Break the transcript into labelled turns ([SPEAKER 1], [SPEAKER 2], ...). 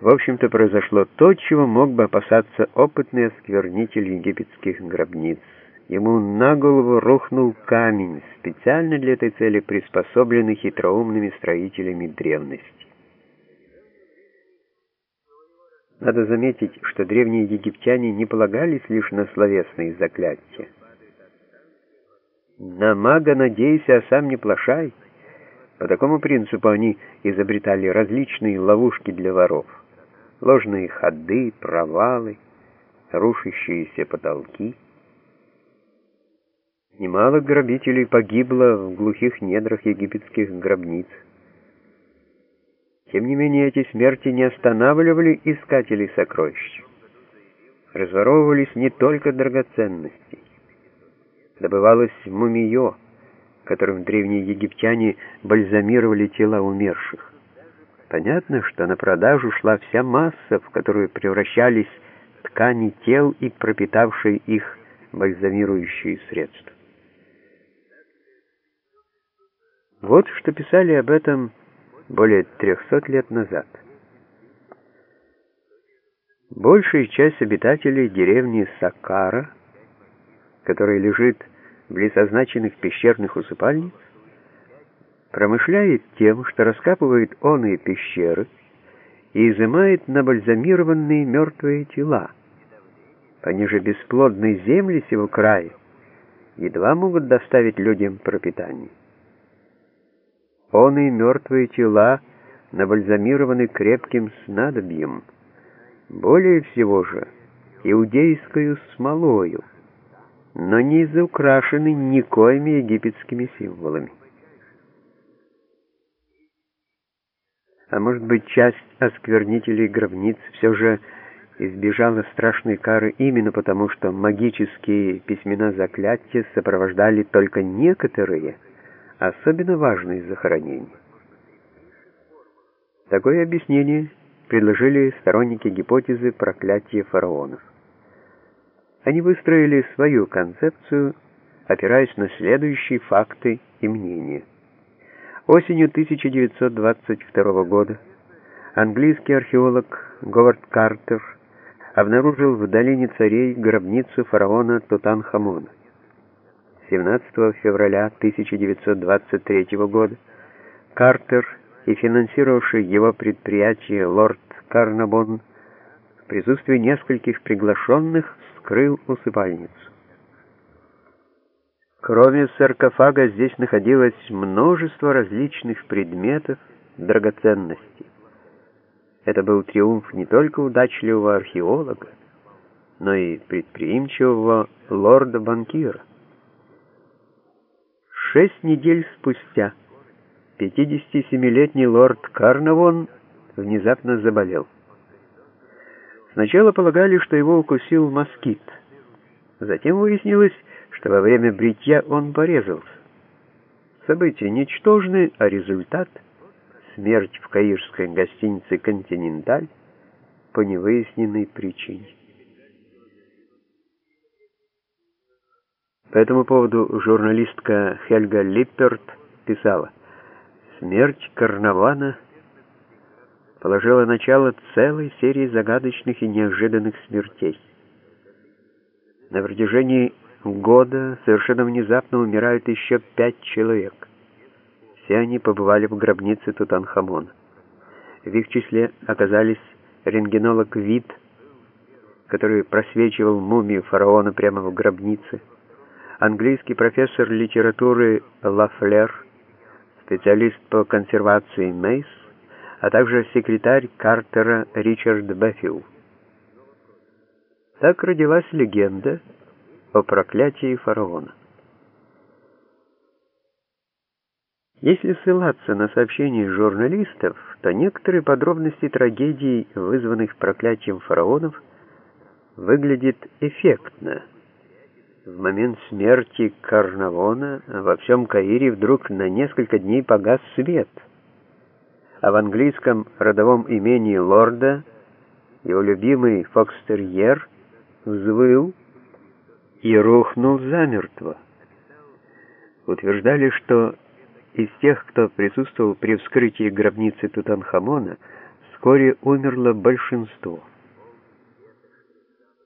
[SPEAKER 1] В общем-то, произошло то, чего мог бы опасаться опытный осквернитель египетских гробниц. Ему на голову рухнул камень, специально для этой цели приспособленный хитроумными строителями древности. Надо заметить, что древние египтяне не полагались лишь на словесные заклятия. На мага надейся, а сам не плашай. По такому принципу они изобретали различные ловушки для воров ложные ходы, провалы, рушащиеся потолки. Немало грабителей погибло в глухих недрах египетских гробниц. Тем не менее, эти смерти не останавливали искателей сокровищ. Разворовывались не только драгоценности. Добывалось мумиё, которым древние египтяне бальзамировали тела умерших. Понятно, что на продажу шла вся масса, в которую превращались ткани тел и пропитавшие их бальзамирующие средства. Вот что писали об этом более 300 лет назад. Большая часть обитателей деревни Сакара, которая лежит близ означенных пещерных усыпальниц, промышляет тем, что раскапывает оные пещеры и изымает набальзамированные мертвые тела. Пониже бесплодной земли сего края едва могут доставить людям пропитание. Оные мертвые тела набальзамированы крепким снадобьем, более всего же иудейскую смолою, но не изукрашены никоими египетскими символами. А может быть, часть осквернителей гробниц все же избежала страшной кары именно потому, что магические письмена заклятия сопровождали только некоторые, особенно важные захоронения. Такое объяснение предложили сторонники гипотезы проклятия фараонов. Они выстроили свою концепцию, опираясь на следующие факты и мнения. Осенью 1922 года английский археолог Говард Картер обнаружил в долине царей гробницу фараона Тутанхамона. 17 февраля 1923 года Картер и финансировавший его предприятие лорд Карнабон в присутствии нескольких приглашенных скрыл усыпальницу. Кроме саркофага здесь находилось множество различных предметов, драгоценностей. Это был триумф не только удачливого археолога, но и предприимчивого лорда-банкира. Шесть недель спустя 57-летний лорд Карнавон внезапно заболел. Сначала полагали, что его укусил москит. Затем выяснилось, что во время бритья он порезался. Событие ничтожное, а результат — смерть в каирской гостинице «Континенталь» по невыясненной причине. По этому поводу журналистка Хельга Липперт писала, «Смерть Карнавана положила начало целой серии загадочных и неожиданных смертей. На протяжении года совершенно внезапно умирают еще пять человек. Все они побывали в гробнице Тутанхамона. В их числе оказались рентгенолог Вид, который просвечивал мумию фараона прямо в гробнице, английский профессор литературы Лафлер, специалист по консервации Мейс, а также секретарь Картера Ричард Беффил. Так родилась легенда, о проклятии фараона. Если ссылаться на сообщения журналистов, то некоторые подробности трагедий, вызванных проклятием фараонов, выглядят эффектно. В момент смерти Карнавона во всем Каире вдруг на несколько дней погас свет, а в английском родовом имении лорда его любимый фокстерьер взвыл, и рухнул замертво. Утверждали, что из тех, кто присутствовал при вскрытии гробницы Тутанхамона, Вскоре умерло большинство.